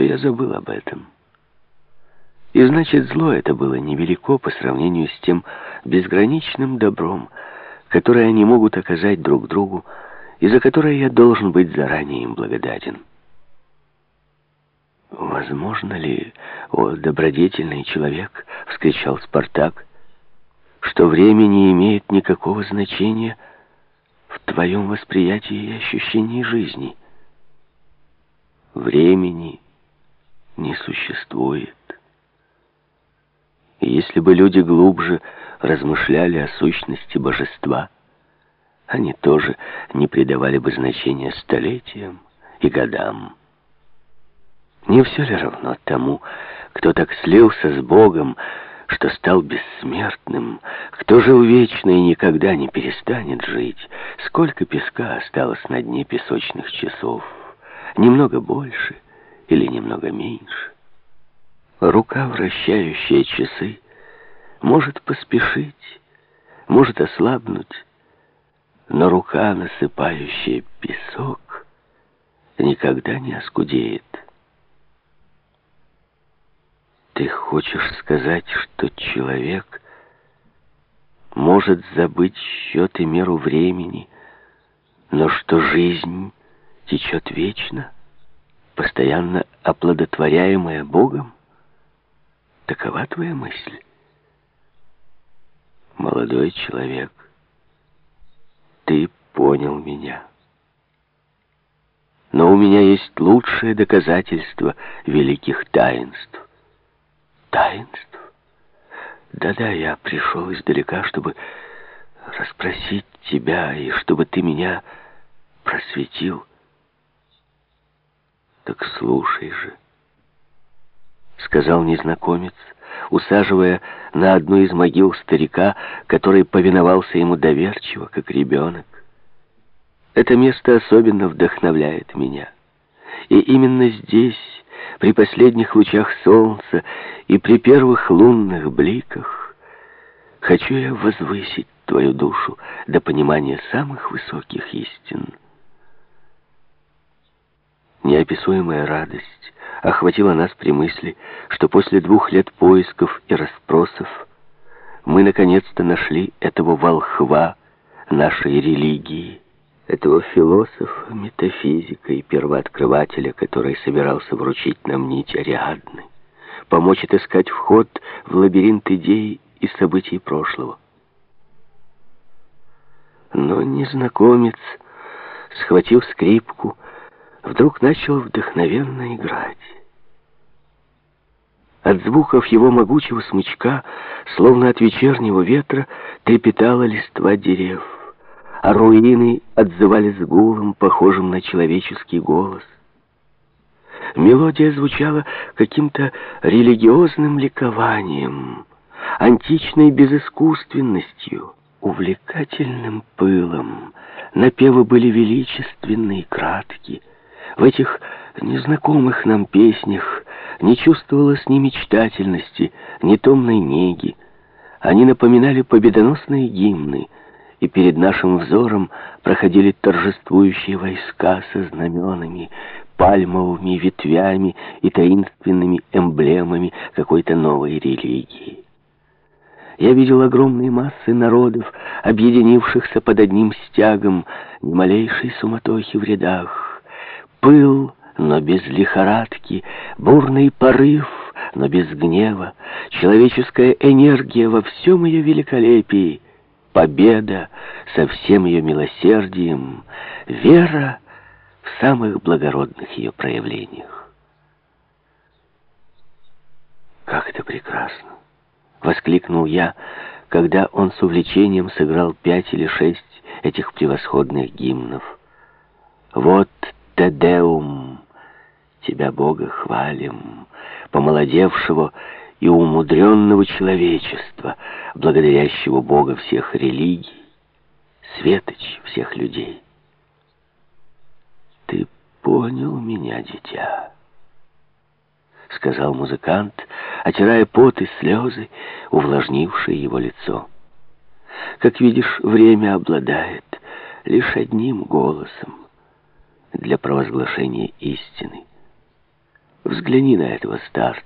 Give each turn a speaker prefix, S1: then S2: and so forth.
S1: что я забыл об этом. И значит, зло это было невелико по сравнению с тем безграничным добром, которое они могут оказать друг другу, и за которое я должен быть заранее им благодарен. «Возможно ли, о добродетельный человек, — вскричал Спартак, — что время не имеет никакого значения в твоем восприятии и ощущении жизни? Времени не существует. И если бы люди глубже размышляли о сущности божества, они тоже не придавали бы значения столетиям и годам. Не все ли равно тому, кто так слился с Богом, что стал бессмертным, кто жил вечно и никогда не перестанет жить, сколько песка осталось на дне песочных часов, немного больше или немного меньше. Рука, вращающая часы, может поспешить, может ослабнуть, но рука, насыпающая песок, никогда не оскудеет. Ты хочешь сказать, что человек может забыть счет и меру времени, но что жизнь течет вечно, постоянно оплодотворяемая Богом? Такова твоя мысль? Молодой человек, ты понял меня. Но у меня есть лучшее доказательство великих таинств. Таинств? Да-да, я пришел издалека, чтобы расспросить тебя, и чтобы ты меня просветил. Так слушай же сказал незнакомец, усаживая на одну из могил старика, который повиновался ему доверчиво, как ребенок. Это место особенно вдохновляет меня. И именно здесь, при последних лучах солнца и при первых лунных бликах, хочу я возвысить твою душу до понимания самых высоких истин. Неописуемая радость охватила нас при мысли, что после двух лет поисков и расспросов мы наконец-то нашли этого волхва нашей религии, этого философа, метафизика и первооткрывателя, который собирался вручить нам нить Ариадны, помочь отыскать вход в лабиринт идей и событий прошлого. Но незнакомец, схватив скрипку, вдруг начал вдохновенно играть. От звуков его могучего смычка, словно от вечернего ветра, трепетала листва дерев, а руины отзывались гулом, похожим на человеческий голос. Мелодия звучала каким-то религиозным ликованием, античной безыскусственностью, увлекательным пылом. Напевы были величественны и краткие. В этих незнакомых нам песнях не чувствовалось ни мечтательности, ни томной неги. Они напоминали победоносные гимны, и перед нашим взором проходили торжествующие войска со знаменами, пальмовыми ветвями и таинственными эмблемами какой-то новой религии. Я видел огромные массы народов, объединившихся под одним стягом, ни малейшей суматохи в рядах, Пыл, но без лихорадки, бурный порыв, но без гнева, человеческая энергия во всем ее великолепии, победа со всем ее милосердием, вера в самых благородных ее проявлениях. «Как это прекрасно!» — воскликнул я, когда он с увлечением сыграл пять или шесть этих превосходных гимнов. «Вот Тедеум, Тебя, Бога, хвалим, помолодевшего и умудренного человечества, благодарящего Бога всех религий, светоч всех людей. Ты понял меня, дитя, сказал музыкант, отирая пот и слезы, увлажнившие его лицо. Как видишь, время обладает лишь одним голосом для провозглашения истины. Взгляни на этого старца.